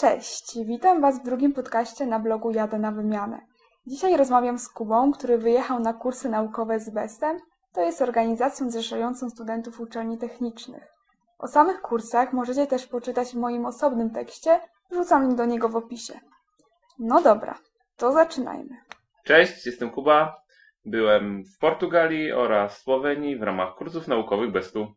Cześć, witam Was w drugim podcaście na blogu Jadę na Wymianę. Dzisiaj rozmawiam z Kubą, który wyjechał na kursy naukowe z Bestem, to jest organizacją zrzeszającą studentów uczelni technicznych. O samych kursach możecie też poczytać w moim osobnym tekście, wrzucam link do niego w opisie. No dobra, to zaczynajmy. Cześć, jestem Kuba. Byłem w Portugalii oraz Słowenii w ramach kursów naukowych Bestu.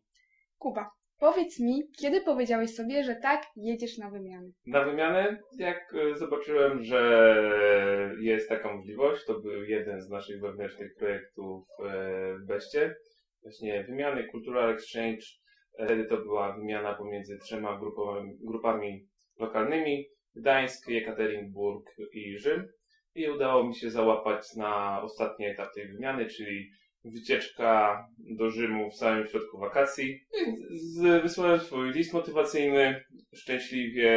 Kuba, powiedz mi, kiedy powiedziałeś sobie, że tak, jedziesz na wymianę? Na wymianę, jak e, zobaczyłem, że jest taka możliwość, to był jeden z naszych wewnętrznych projektów e, w Beście. Właśnie wymiany Cultural Exchange. Wtedy to była wymiana pomiędzy trzema grupami, grupami lokalnymi. Gdańsk, Jekaterinburg i Rzym. I udało mi się załapać na ostatni etap tej wymiany, czyli wycieczka do Rzymu w samym środku wakacji. Z, wysłałem swój list motywacyjny. Szczęśliwie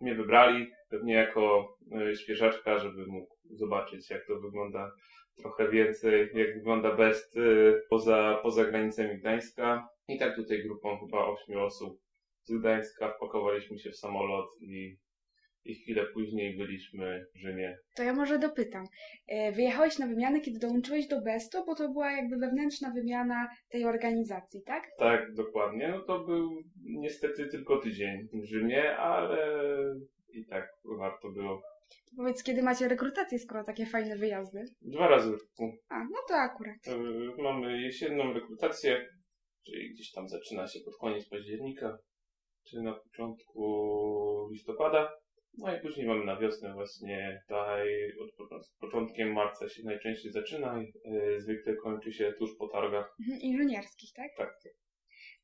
mnie wybrali, pewnie jako e, świeżaczka, żeby mógł zobaczyć, jak to wygląda trochę więcej, jak wygląda Best e, poza, poza granicami Gdańska. I tak tutaj grupą chyba ośmiu osób z Gdańska wpakowaliśmy się w samolot i i chwilę później byliśmy w Rzymie. To ja może dopytam. E, Wyjechałeś na wymianę, kiedy dołączyłeś do Besto, bo to była jakby wewnętrzna wymiana tej organizacji, tak? Tak, dokładnie. No to był niestety tylko tydzień w Rzymie, ale i tak warto było. To powiedz, kiedy macie rekrutację, skoro takie fajne wyjazdy? Dwa razy w roku. A, no to akurat. E, Mamy jesienną rekrutację, czyli gdzieś tam zaczyna się pod koniec października, czy na początku listopada. No i później mamy na wiosnę właśnie tutaj od początkiem marca się najczęściej zaczyna i e, zwykle kończy się tuż po targach. Mhm, Inżynierskich, tak? Tak,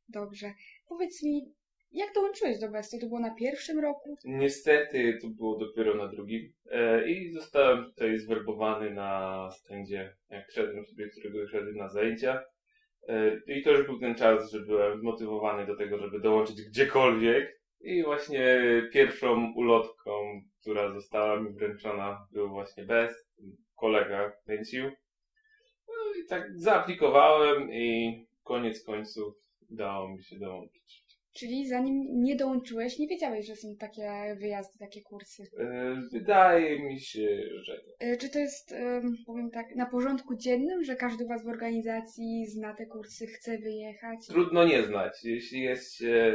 Dobrze. Powiedz mi, jak dołączyłeś do Besto? To było na pierwszym roku? Niestety to było dopiero na drugim e, i zostałem tutaj zwerbowany na stędzie, jak szedłem sobie, którego szedłem na zajęcia. E, I to już był ten czas, że byłem zmotywowany do tego, żeby dołączyć gdziekolwiek. I właśnie pierwszą ulotką, która została mi wręczona, był właśnie Best. Kolega kręcił. No i tak zaaplikowałem i koniec końców udało mi się dołączyć. Czyli zanim nie dołączyłeś, nie wiedziałeś, że są takie wyjazdy, takie kursy. E, Wydaje mi się, że nie. E, Czy to jest, em, powiem tak, na porządku dziennym, że każdy Was w organizacji zna te kursy, chce wyjechać? Trudno nie znać. Jeśli jest się,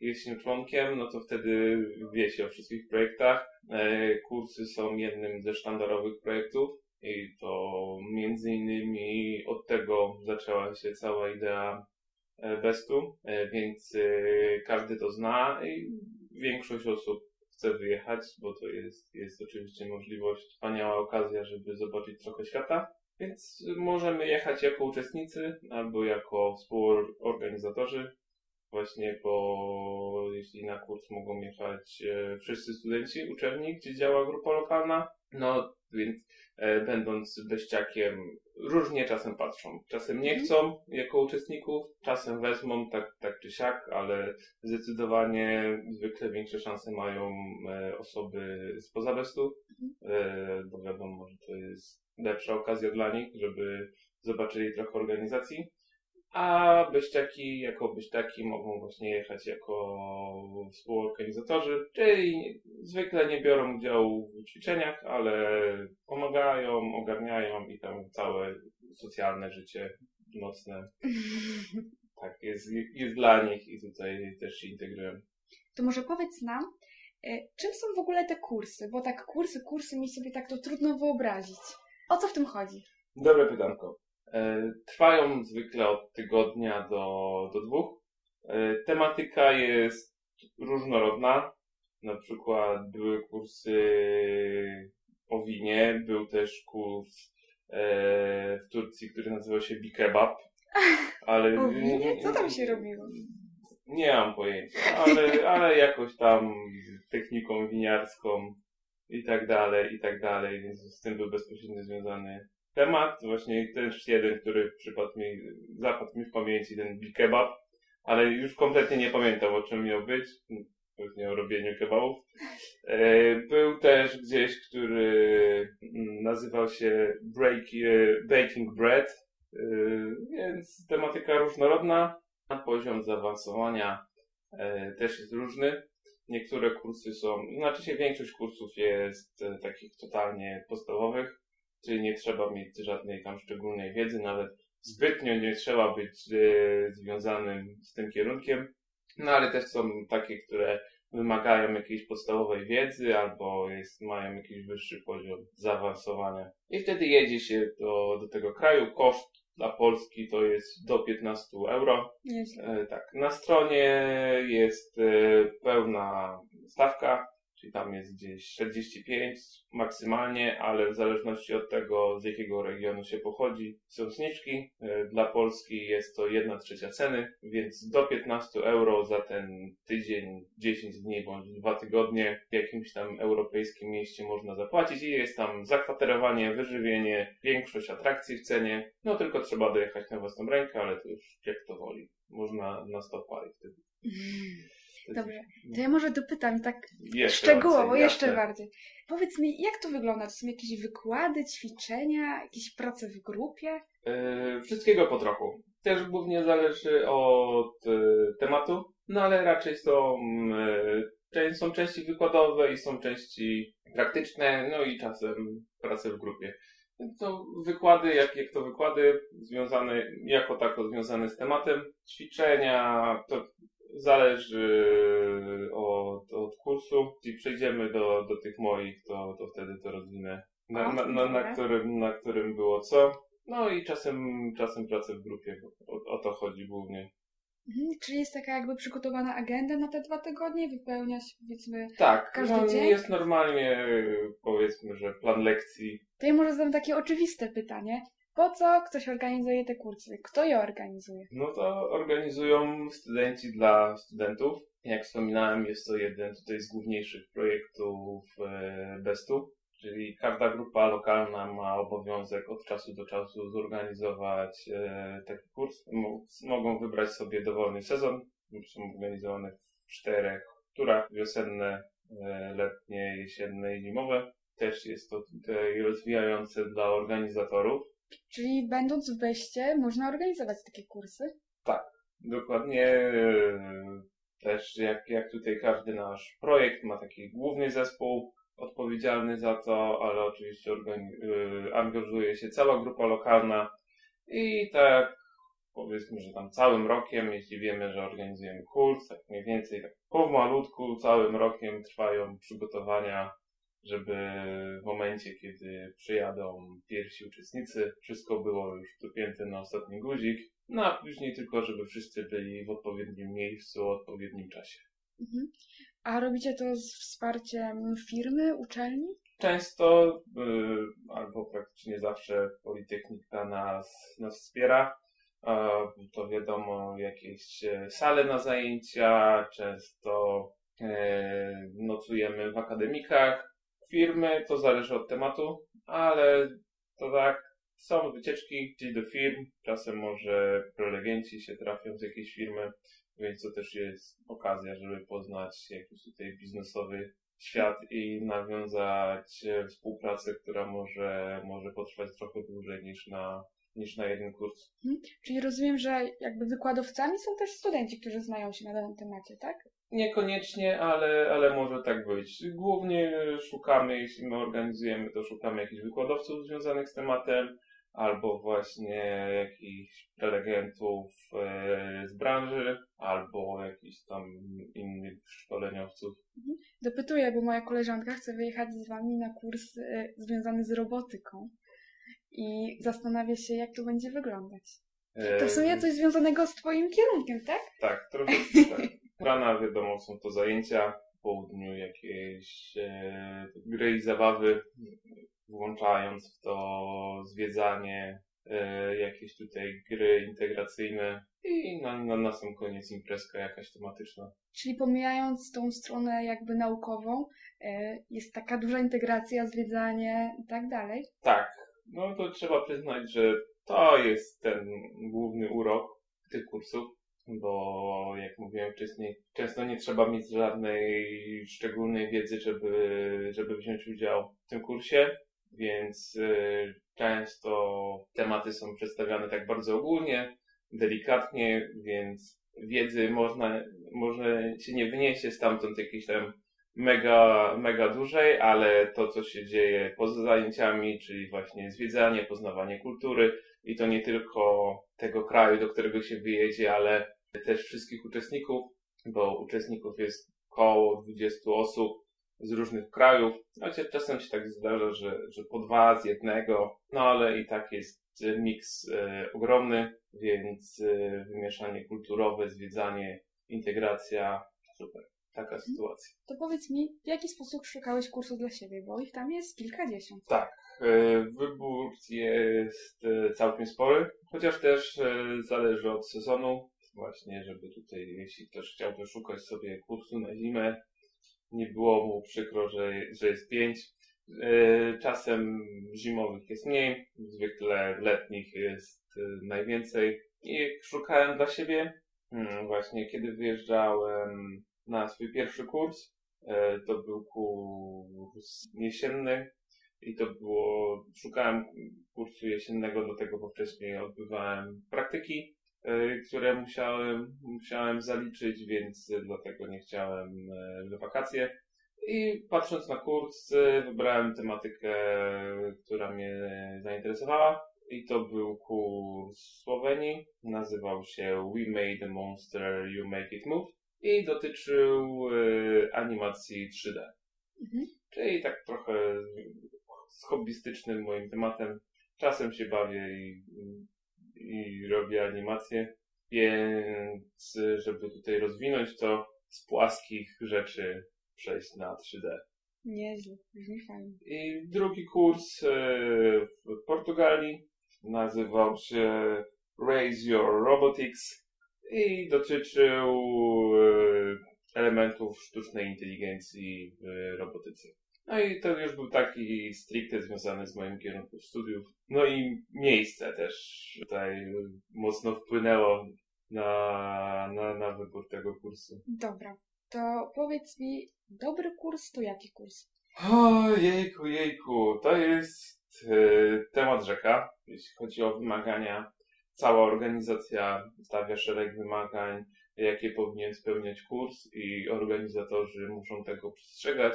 jest się członkiem, no to wtedy wie się o wszystkich projektach. E, Kursy są jednym ze sztandarowych projektów i to między innymi od tego zaczęła się cała idea e, Bestu, E, więc każdy to zna i większość osób chce wyjechać, bo to jest, jest oczywiście możliwość, wspaniała okazja, żeby zobaczyć trochę świata. Więc możemy jechać jako uczestnicy albo jako współorganizatorzy. Właśnie, bo jeśli na kurs mogą jechać e, wszyscy studenci uczelni, gdzie działa grupa lokalna, no więc e, będąc beściakiem różnie czasem patrzą. Czasem nie Mhm. chcą jako uczestników, czasem wezmą tak, tak czy siak, ale zdecydowanie zwykle większe szanse mają e, osoby spoza bestu, e, bo wiadomo, że to jest lepsza okazja dla nich, żeby zobaczyli trochę organizacji. A beściaki jako beściaki mogą właśnie jechać jako współorganizatorzy, czyli zwykle nie biorą udziału w ćwiczeniach, ale pomagają, ogarniają i tam całe socjalne życie nocne tak jest, jest dla nich i tutaj też się integrują. To może powiedz nam, e, czym są w ogóle te kursy? Bo tak kursy, kursy mi sobie tak to trudno wyobrazić. O co w tym chodzi? Dobre pytanko. E, Trwają zwykle od tygodnia do, do dwóch. E, Tematyka jest różnorodna. Na przykład były kursy o winie, był też kurs e, w Turcji, który nazywał się Bikebab. Ale O winie? Co tam się robiło? Nie mam pojęcia, ale, ale jakoś tam techniką winiarską i tak dalej, i tak dalej, więc z tym był bezpośrednio związany temat. Właśnie też jeden, który przypadł mi, zapadł mi w pamięci, ten Big Kebab, ale już kompletnie nie pamiętam o czym miał być. Pewnie o robieniu kebabów. E, Był też gdzieś, który mm, nazywał się Break, e, Baking Bread, e, więc tematyka różnorodna. Poziom zaawansowania też jest różny. Niektóre kursy są, znaczy się większość kursów jest takich totalnie podstawowych, czyli nie trzeba mieć żadnej tam szczególnej wiedzy, nawet zbytnio nie trzeba być e, związanym z tym kierunkiem. No ale też są takie, które wymagają jakiejś podstawowej wiedzy albo jest, mają jakiś wyższy poziom zaawansowania. I wtedy jedzie się do, do tego kraju. Koszt dla Polski to jest do 15 euro. E, tak, na stronie jest e, pełna stawka, czyli tam jest gdzieś 45 maksymalnie, ale w zależności od tego, z jakiego regionu się pochodzi, są zniżki. E, Dla Polski jest to 1 trzecia ceny, więc do 15 euro za ten tydzień, 10 dni bądź 2 tygodnie w jakimś tam europejskim mieście można zapłacić i jest tam zakwaterowanie, wyżywienie, większość atrakcji w cenie. No tylko trzeba dojechać na własną rękę, ale to już jak to woli. Można na stopa i wtedy. Dobrze. To ja może dopytam tak jeszcze szczegółowo, bardziej, jeszcze jasne. bardziej. Powiedz mi, jak to wygląda? To są jakieś wykłady, ćwiczenia, jakieś prace w grupie? E, Wszystkiego po trochu. Też głównie zależy od e, tematu, no ale raczej są, cze- są części wykładowe i są części praktyczne, no i czasem prace w grupie. To wykłady, jak, jak to wykłady związane, jako tako związane z tematem. Ćwiczenia to zależy od, od kursu. Jeśli przejdziemy do, do tych moich, to, to wtedy to rozwinę. Na, na, na, na, którym, na którym było co. No i czasem, czasem pracę w grupie, o, o to chodzi głównie. Mhm, czyli jest taka jakby przygotowana agenda na te dwa tygodnie? Wypełnia się powiedzmy... Tak, Każdy no, dzień? jest normalnie, powiedzmy, że plan lekcji. To ja może zadam takie oczywiste pytanie. Po co ktoś organizuje te kursy? Kto je organizuje? No to organizują studenci dla studentów. Jak wspominałem, jest to jeden tutaj z główniejszych projektów e, Bestu. Czyli każda grupa lokalna ma obowiązek od czasu do czasu zorganizować e, taki kurs. Mo- Mogą wybrać sobie dowolny sezon. Są organizowane w czterech turach. Wiosenne, e, letnie, jesienne i zimowe. Też jest to tutaj rozwijające dla organizatorów. Czyli będąc w Beście można organizować takie kursy? Dokładnie. e, Też jak, jak tutaj każdy nasz projekt ma taki główny zespół odpowiedzialny za to, ale oczywiście e, angażuje się cała grupa lokalna i tak powiedzmy, że tam całym rokiem, jeśli wiemy, że organizujemy kurs, tak mniej więcej tak pomalutku całym rokiem trwają przygotowania, żeby w momencie, kiedy przyjadą pierwsi uczestnicy, wszystko było już dopięte na ostatni guzik, no a później tylko, żeby wszyscy byli w odpowiednim miejscu, w odpowiednim czasie. Mhm. A robicie to z wsparciem firmy, uczelni? Często y, albo praktycznie zawsze Politechnika nas, nas wspiera. To wiadomo, jakieś e, sale na zajęcia, często e, nocujemy w akademikach. Firmy to zależy od tematu, ale to tak, są wycieczki gdzieś do firm, czasem może prelegenci się trafią z jakiejś firmy, więc to też jest okazja, żeby poznać jakiś tutaj biznesowy świat i nawiązać e, współpracę, która może, może potrwać trochę dłużej niż na, niż na jeden kurs. Czyli rozumiem, że jakby wykładowcami są też studenci, którzy znają się na danym temacie, tak? Niekoniecznie, ale, ale może tak być. Głównie szukamy, jeśli my organizujemy, to szukamy jakichś wykładowców związanych z tematem, albo właśnie jakichś prelegentów e, z branży, albo jakichś tam innych szkoleniowców. Dopytuję, bo moja koleżanka chce wyjechać z wami na kurs y, związany z robotyką i zastanawia się, jak to będzie wyglądać. E, To w sumie coś związanego z twoim kierunkiem, tak? Tak, trochę tak. Rana, wiadomo, są to zajęcia, w południu jakieś e, gry i zabawy, włączając w to zwiedzanie, e, jakieś tutaj gry integracyjne i na, na, na sam koniec imprezka jakaś tematyczna. Czyli pomijając tą stronę jakby naukową, y, jest taka duża integracja, zwiedzanie i tak dalej. Tak, no to trzeba przyznać, że to jest ten główny urok tych kursów, bo jak mówiłem wcześniej, często nie trzeba mieć żadnej szczególnej wiedzy, żeby, żeby wziąć udział w tym kursie, więc y, często tematy są przedstawiane tak bardzo ogólnie, delikatnie, więc wiedzy można, może się nie wyniesie stamtąd jakiejś tam mega, mega dużej, ale to, co się dzieje poza zajęciami, czyli właśnie zwiedzanie, poznawanie kultury i to nie tylko tego kraju, do którego się wyjedzie, ale też wszystkich uczestników, bo uczestników jest około 20 osób z różnych krajów. Chociaż czasem się tak zdarza, że, że po dwa z jednego, no ale i tak jest miks e, ogromny, więc e, wymieszanie kulturowe, zwiedzanie, integracja, super. Taka Mhm. sytuacja. To powiedz mi, w jaki sposób szukałeś kursu dla siebie, bo ich tam jest kilkadziesiąt. Tak, e, wybór jest e, całkiem spory, chociaż też e, zależy od sezonu. Właśnie, żeby tutaj, jeśli ktoś chciałby szukać sobie kursu na zimę, nie było mu przykro, że, że jest pięć. Czasem zimowych jest mniej, zwykle letnich jest najwięcej. I szukałem dla siebie, hmm, właśnie kiedy wyjeżdżałem na swój pierwszy kurs, e, to był kurs jesienny, i to było, szukałem kursu jesiennego do tego, bo wcześniej odbywałem praktyki, y, które musiałem, musiałem zaliczyć, więc dlatego nie chciałem y, w wakacje. I patrząc na kurs, y, wybrałem tematykę, która mnie zainteresowała. I to był kurs Słowenii. Nazywał się We Made a Monster, You Make It Move. I dotyczył y, animacji 3D. Mhm. Czyli tak trochę z hobbystycznym moim tematem. Czasem się bawię i, i robię animacje, więc żeby tutaj rozwinąć to z płaskich rzeczy przejść na 3D. Nieźle, brzmi fajnie. I drugi kurs e, w Portugalii nazywał się Raise Your Robotics i dotyczył e, elementów sztucznej inteligencji w robotyce. No i to już był taki stricte związany z moim kierunkiem studiów. No i miejsce też tutaj mocno wpłynęło na, na, na wybór tego kursu. Dobra, to powiedz mi, dobry kurs to jaki kurs? O, jejku, jejku, to jest e, temat rzeka, jeśli chodzi o wymagania. Cała organizacja stawia szereg wymagań, jakie powinien spełniać kurs i organizatorzy muszą tego przestrzegać,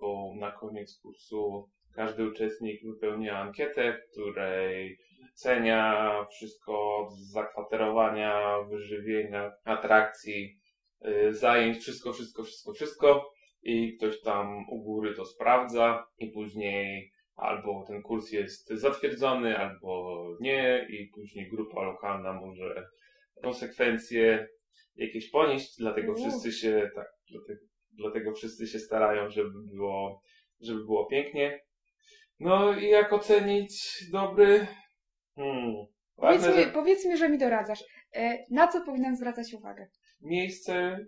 bo na koniec kursu każdy uczestnik wypełnia ankietę, w której cenia wszystko od zakwaterowania, wyżywienia, atrakcji, y, zajęć, wszystko, wszystko, wszystko, wszystko i ktoś tam u góry to sprawdza i później albo ten kurs jest zatwierdzony, albo nie i później grupa lokalna może konsekwencje jakieś ponieść, dlatego Wow. wszyscy się tak, dlatego, dlatego wszyscy się starają, żeby było, żeby było pięknie. No i jak ocenić dobry? Hmm. Powiedz Ważne, mi, że powiedz mi, że mi doradzasz. E, Na co powinnam zwracać uwagę? miejsce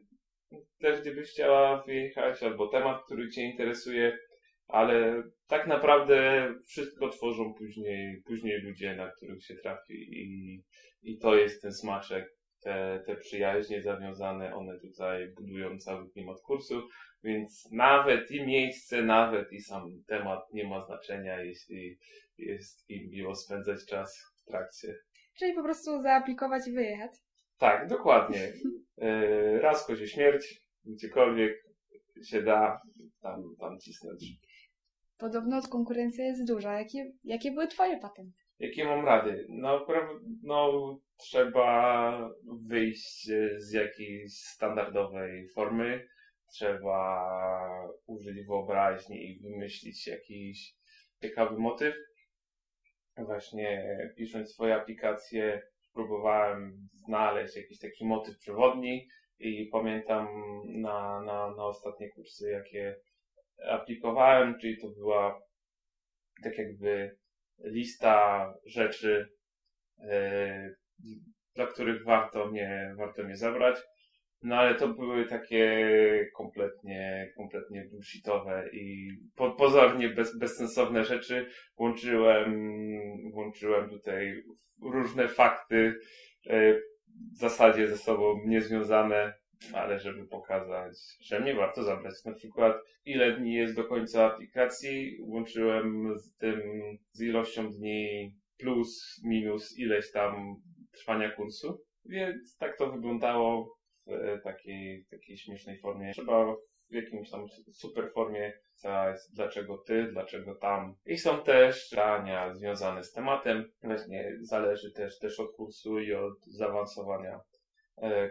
też gdybyś chciała wyjechać, albo temat, który Cię interesuje, ale tak naprawdę wszystko tworzą później, później ludzie, na których się trafi i, i to jest ten smaczek, te, te przyjaźnie zawiązane, one tutaj budują cały klimat kursu, więc nawet i miejsce, nawet i sam temat nie ma znaczenia, jeśli jest im miło spędzać czas w trakcie. Czyli po prostu zaaplikować i wyjechać. Tak, dokładnie. Yy, raz kozie śmierć, gdziekolwiek się da, tam, tam cisnąć. Podobno konkurencja jest duża. Jakie, jakie były twoje patenty? Jakie mam rady? No, no trzeba wyjść z jakiejś standardowej formy, trzeba użyć wyobraźni i wymyślić jakiś ciekawy motyw. Właśnie pisząc swoje aplikacje, próbowałem znaleźć jakiś taki motyw przewodni i pamiętam na, na, na ostatnie kursy, jakie aplikowałem, czyli to była tak jakby lista rzeczy, e, dla których warto mnie, warto mnie zabrać. No ale to były takie kompletnie, kompletnie bullshitowe i po, pozornie bez, bezsensowne rzeczy. Łączyłem, łączyłem tutaj różne fakty, e, w zasadzie ze sobą niezwiązane, ale żeby pokazać, że mnie warto zabrać. Na przykład ile dni jest do końca aplikacji, łączyłem z tym, z ilością dni plus, minus ileś tam trwania kursu. Więc tak to wyglądało w takiej, takiej śmiesznej formie. Trzeba w jakimś tam super formie jest dlaczego ty, dlaczego tam. I są też pytania związane z tematem. Właśnie zależy też, też od kursu i od zaawansowania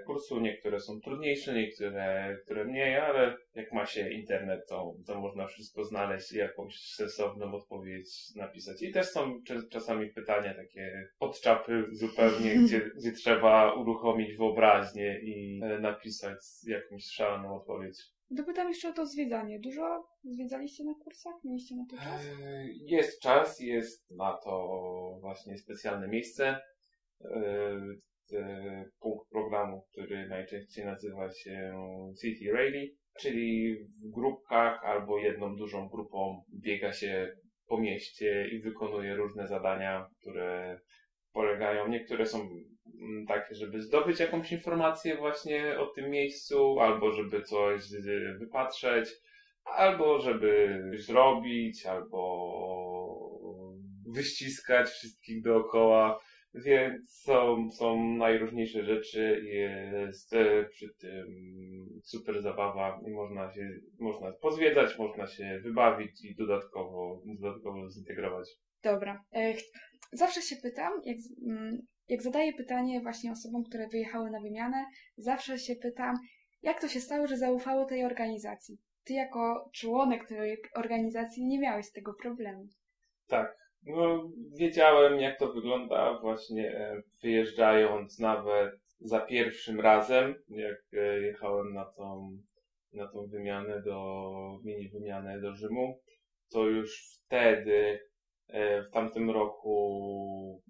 kursu. Niektóre są trudniejsze, niektóre które mniej, ale jak ma się internet, to, to można wszystko znaleźć i jakąś sensowną odpowiedź napisać. I też są czasami pytania takie podczapy zupełnie, gdzie, gdzie trzeba uruchomić wyobraźnię i e, napisać jakąś szaloną odpowiedź. Dopytam jeszcze o to zwiedzanie. Dużo zwiedzaliście na kursach? Mieliście na to czas? E, jest czas, jest na to właśnie specjalne miejsce. E, punkt programu, który najczęściej nazywa się City Rally, czyli w grupkach albo jedną dużą grupą biega się po mieście i wykonuje różne zadania, które polegają, niektóre są takie, żeby zdobyć jakąś informację właśnie o tym miejscu, albo żeby coś wypatrzeć, albo żeby zrobić, albo wyściskać wszystkich dookoła. Więc są, są najróżniejsze rzeczy, jest e, przy tym super zabawa i można się, można pozwiedzać, można się wybawić i dodatkowo, dodatkowo zintegrować. Dobra. E, zawsze się pytam, jak, mm, jak zadaję pytanie właśnie osobom, które wyjechały na wymianę, zawsze się pytam, jak to się stało, że zaufało tej organizacji? Ty jako członek tej organizacji nie miałeś tego problemu. Tak, no, wiedziałem, jak to wygląda, właśnie e, wyjeżdżając nawet za pierwszym razem, jak e, jechałem na tą, na tą wymianę do, mini wymianę do Rzymu, to już wtedy, e, w tamtym roku,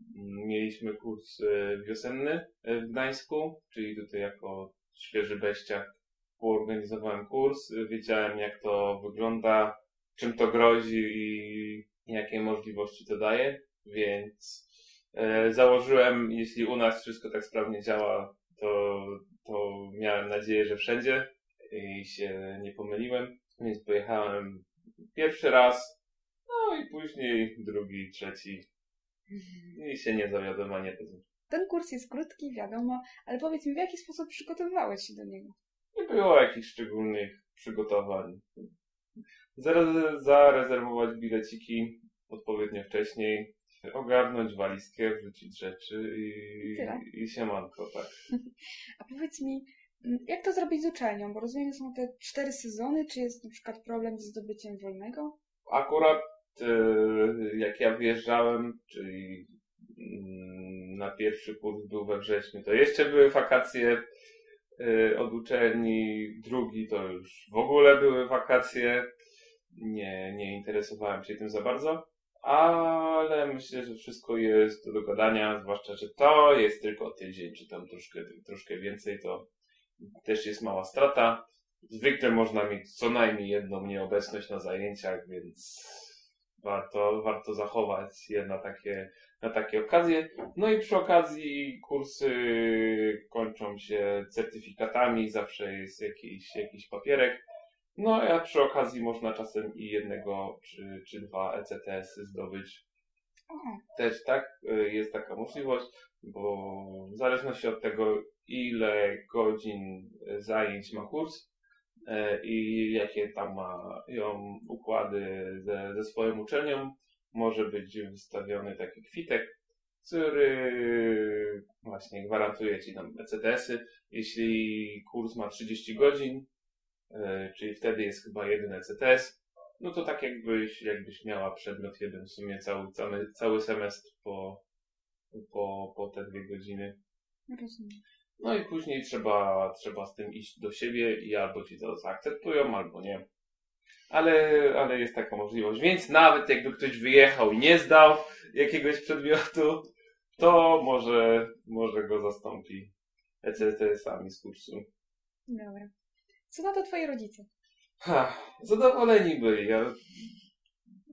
mieliśmy kurs wiosenny w Gdańsku, czyli tutaj jako świeży beściak poorganizowałem kurs, wiedziałem jak to wygląda, czym to grozi i jakie możliwości to daje, więc e, założyłem, jeśli u nas wszystko tak sprawnie działa, to, to miałem nadzieję, że wszędzie i się nie pomyliłem, więc pojechałem pierwszy raz, no i później drugi, trzeci i się nie zawiodłem, a nie Ten kurs jest krótki, wiadomo, ale powiedz mi, w jaki sposób przygotowywałeś się do niego? Nie było jakichś szczególnych przygotowań zarezerwować bileciki odpowiednio wcześniej, ogarnąć walizkę, wrzucić rzeczy i, i, i siemanko, tak. A powiedz mi, mm, jak to zrobić z uczelnią? Bo rozumiem, że są te cztery sezony, czy jest na przykład problem ze zdobyciem wolnego? Akurat e, jak ja wyjeżdżałem, czyli mm, na pierwszy kurs był we wrześniu, to jeszcze były wakacje e, od uczelni, drugi to już w ogóle były wakacje nie, nie interesowałem się tym za bardzo, ale myślę, że wszystko jest do dogadania, zwłaszcza, że to jest tylko tydzień, czy tam troszkę, troszkę więcej, to też jest mała strata. Zwykle można mieć co najmniej jedną nieobecność na zajęciach, więc warto, warto zachować je na takie, na takie okazje. No i przy okazji kursy kończą się certyfikatami, zawsze jest jakiś, jakiś papierek. No a przy okazji można czasem i jednego czy, czy dwa ECTS-y zdobyć. Aha. Też tak, y, jest taka możliwość, bo w zależności od tego, ile godzin zajęć ma kurs y, i jakie tam mają układy ze, ze swoją uczelnią, może być wystawiony taki kwitek, który właśnie gwarantuje Ci tam ECTS-y. Jeśli kurs ma 30 godzin, czyli wtedy jest chyba jeden ECTS, no to tak jakbyś, jakbyś miała przedmiot jeden w sumie cały, cały, cały semestr po, po, po te dwie godziny. Rozumiem. No i później trzeba, trzeba z tym iść do siebie i albo ci to zaakceptują, albo nie. Ale, ale jest taka możliwość. Więc nawet jakby ktoś wyjechał i nie zdał jakiegoś przedmiotu, to może, może go zastąpi ECTS-ami z kursu. Dobra. Co na to twoi rodzice? Ha, zadowoleni byli.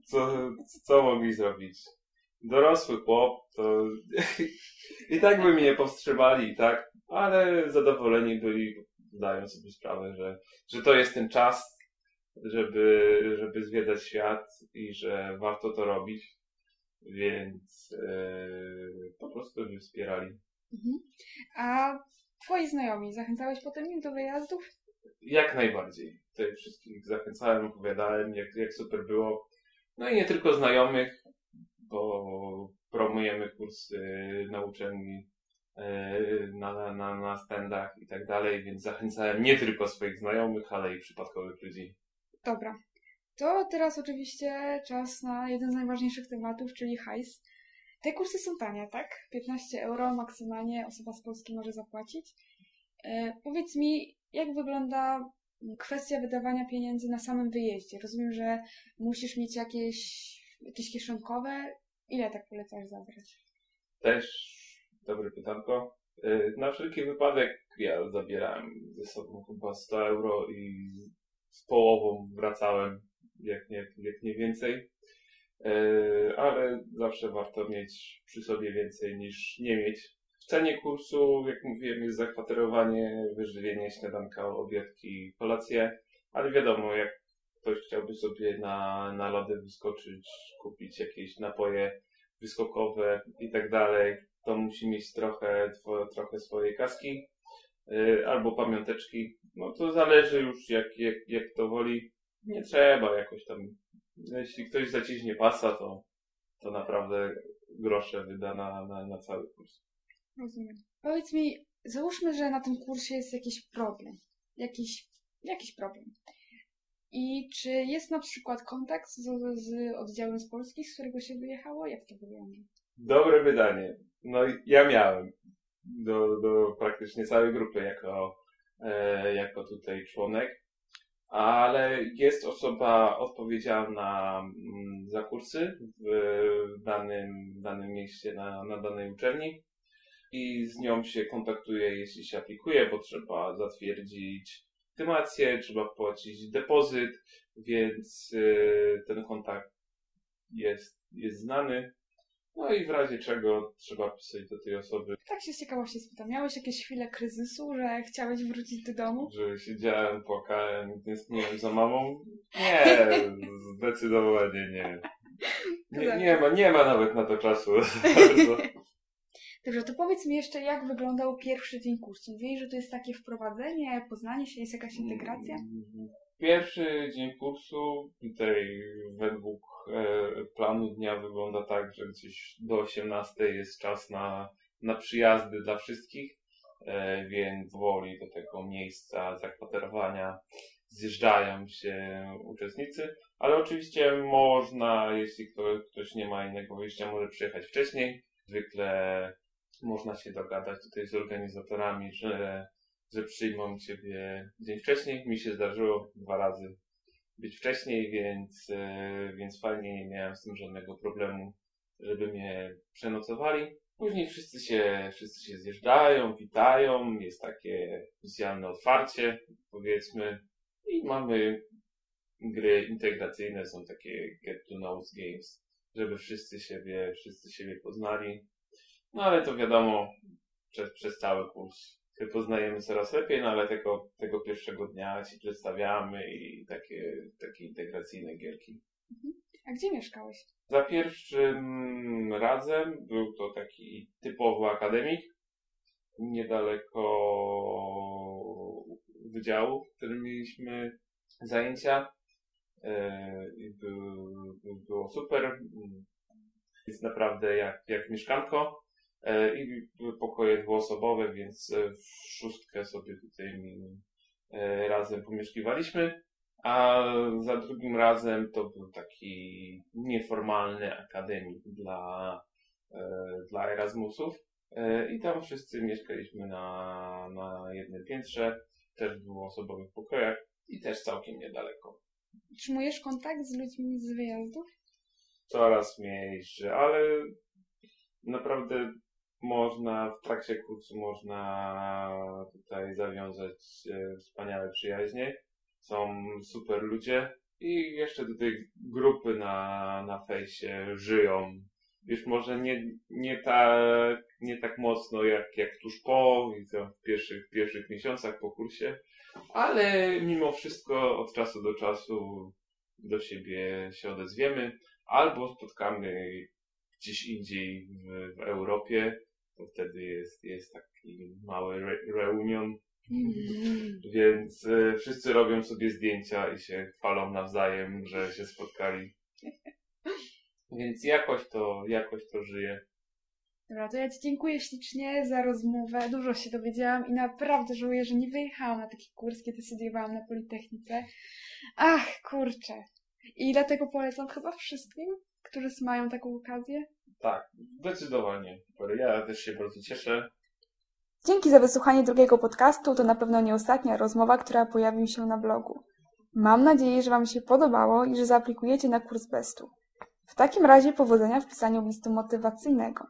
Co, co mogli zrobić? Dorosły chłop, to i tak by mnie powstrzymali, tak? Ale zadowoleni byli, zdają sobie sprawę, że, że to jest ten czas, żeby, żeby zwiedzać świat i że warto to robić. Więc yy, po prostu mnie wspierali. Mhm. A twoi znajomi, zachęcałeś potem ich do wyjazdów? Jak najbardziej. Tutaj wszystkich zachęcałem, opowiadałem, jak, jak super było. No i nie tylko znajomych, bo promujemy kursy na uczelni, e, na, na, na standach i tak dalej, więc zachęcałem nie tylko swoich znajomych, ale i przypadkowych ludzi. Dobra. To teraz oczywiście czas na jeden z najważniejszych tematów, czyli hajs. Te kursy są tanie, tak? 15 euro maksymalnie osoba z Polski może zapłacić. E, powiedz mi, jak wygląda kwestia wydawania pieniędzy na samym wyjeździe? Rozumiem, że musisz mieć jakieś, jakieś kieszonkowe. Ile tak polecasz zabrać? Też dobre pytanko. E, Na wszelki wypadek ja zabierałem ze sobą chyba 100 euro i z połową wracałem, jak nie, jak nie więcej. E, Ale zawsze warto mieć przy sobie więcej niż nie mieć. Cenie kursu, jak mówiłem, jest zakwaterowanie, wyżywienie, śniadanka, obiadki, kolacje, ale wiadomo, jak ktoś chciałby sobie na, na lody wyskoczyć, kupić jakieś napoje wyskokowe i tak dalej, to musi mieć trochę, trochę swojej kaski yy, albo pamiąteczki. No to zależy już jak, jak, jak to woli. Nie trzeba jakoś tam. Jeśli ktoś zaciśnie pasa, to, to naprawdę grosze wyda na, na, na cały kurs. Rozumiem. Powiedz mi, załóżmy, że na tym kursie jest jakiś problem. Jakiś, jakiś problem. I czy jest na przykład kontakt z, z oddziałem z Polski, z którego się wyjechało? Jak to wygląda? Dobre pytanie. No ja miałem do, do praktycznie całej grupy jako, e, jako tutaj członek, ale jest osoba odpowiedzialna mm, za kursy w, w danym, w danym mieście, na, na danej uczelni i z nią się kontaktuje, jeśli się aplikuje, bo trzeba zatwierdzić legitymację, trzeba wpłacić depozyt, więc e, ten kontakt jest, jest znany. No i w razie czego trzeba pisać do tej osoby, Tak się z ciekawości spytam. Miałeś jakieś chwile kryzysu, że chciałeś wrócić do domu? że siedziałem, płakałem, tęskniłem za mamą. Nie, zdecydowanie nie. Nie, nie, ma, nie ma nawet na to czasu. Dobrze, to powiedz mi jeszcze, jak wyglądał pierwszy dzień kursu. Mówiłeś, że to jest takie wprowadzenie, poznanie się, jest jakaś integracja? Pierwszy dzień kursu tutaj według e, planu dnia wygląda tak, że gdzieś do 18 jest czas na, na przyjazdy dla wszystkich, e, więc woli do tego miejsca zakwaterowania zjeżdżają się uczestnicy, ale oczywiście można, jeśli kto, ktoś nie ma innego wyjścia, może przyjechać wcześniej. Zwykle można się dogadać tutaj z organizatorami, że że przyjmą Ciebie dzień wcześniej. Mi się zdarzyło dwa razy być wcześniej, więc, e, więc fajnie, nie miałem z tym żadnego problemu, żeby mnie przenocowali. Później wszyscy się, wszyscy się zjeżdżają, witają, jest takie oficjalne otwarcie, powiedzmy, i mamy gry integracyjne, są takie get to know games, żeby wszyscy siebie, wszyscy siebie poznali. No ale to wiadomo, przez, przez cały kurs się poznajemy coraz lepiej, no ale tego, tego pierwszego dnia się przedstawiamy i takie, takie integracyjne gierki. A gdzie mieszkałeś? Za pierwszym razem był to taki typowy akademik, niedaleko wydziału, w którym mieliśmy zajęcia. E, i był- był- Było super. Jest naprawdę jak, jak mieszkanko. E, I pokoje dwuosobowe, więc e, w szóstkę sobie tutaj e, razem pomieszkiwaliśmy. A za drugim razem to był taki nieformalny akademik dla, dla Erasmusów. I tam wszyscy mieszkaliśmy na, na jednym piętrze, też w dwuosobowych pokojach i też całkiem niedaleko. Utrzymujesz kontakt z ludźmi z wyjazdów? Coraz mniejszy, ale naprawdę można, w trakcie kursu można tutaj zawiązać e, wspaniałe przyjaźnie. Są super ludzie i jeszcze tutaj grupy na, na fejsie żyją. Już może nie, nie tak, nie tak mocno jak, jak tuż po i w pierwszych, w pierwszych miesiącach po kursie, ale mimo wszystko od czasu do czasu do siebie się odezwiemy albo spotkamy gdzieś indziej w, w Europie, to wtedy jest, jest taki mały re reunion, więc e, wszyscy robią sobie zdjęcia i się chwalą nawzajem, że się spotkali. Więc jakoś to, jakoś to żyje. Dobra, to ja Ci dziękuję ślicznie za rozmowę. Dużo się dowiedziałam i naprawdę żałuję, że nie wyjechałam na taki kurs, kiedy studiowałam na Politechnice. Ach, kurczę. I dlatego polecam chyba wszystkim, którzy mają taką okazję. Tak, zdecydowanie. Ja też się bardzo cieszę. Dzięki za wysłuchanie drugiego podcastu. To na pewno nie ostatnia rozmowa, która pojawił się na blogu. Mam nadzieję, że Wam się podobało i że zaaplikujecie na kurs Bestu. W takim razie powodzenia w pisaniu listu motywacyjnego.